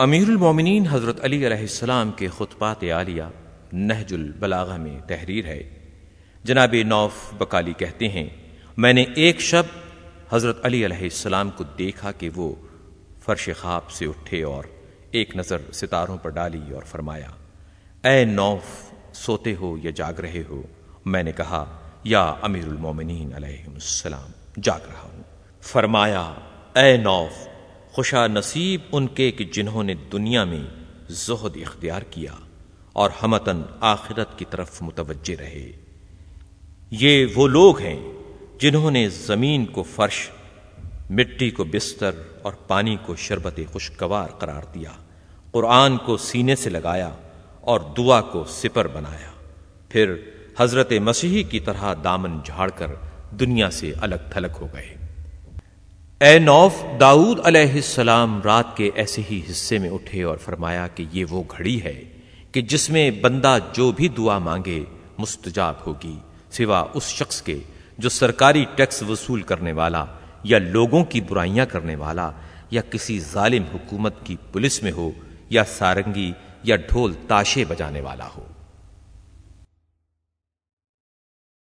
امیر المومنین حضرت علی علیہ السلام کے خطبات عالیہ نہج البلاغہ میں تحریر ہے۔ جناب نوف بکالی کہتے ہیں، میں نے ایک شب حضرت علی علیہ السلام کو دیکھا کہ وہ فرش خواب سے اٹھے اور ایک نظر ستاروں پر ڈالی اور فرمایا، اے نوف، سوتے ہو یا جاگ رہے ہو؟ میں نے کہا، یا امیر المومنین علیہ السلام، جاگ رہا ہوں۔ فرمایا، اے نوف خوشا نصیب ان کے کہ جنہوں نے دنیا میں زہد اختیار کیا اور ہمتن آخرت کی طرف متوجہ رہے۔ یہ وہ لوگ ہیں جنہوں نے زمین کو فرش، مٹی کو بستر اور پانی کو شربت خوشگوار قرار دیا، قرآن کو سینے سے لگایا اور دعا کو سپر بنایا۔ پھر حضرت مسیحی کی طرح دامن جھاڑ کر دنیا سے الگ تھلگ ہو گئے۔ اے نوف، داؤد علیہ السلام رات کے ایسے ہی حصے میں اٹھے اور فرمایا کہ یہ وہ گھڑی ہے کہ جس میں بندہ جو بھی دعا مانگے مستجاب ہوگی، سوا اس شخص کے جو سرکاری ٹیکس وصول کرنے والا یا لوگوں کی برائیاں کرنے والا یا کسی ظالم حکومت کی پولیس میں ہو یا سارنگی یا ڈھول تاشے بجانے والا ہو۔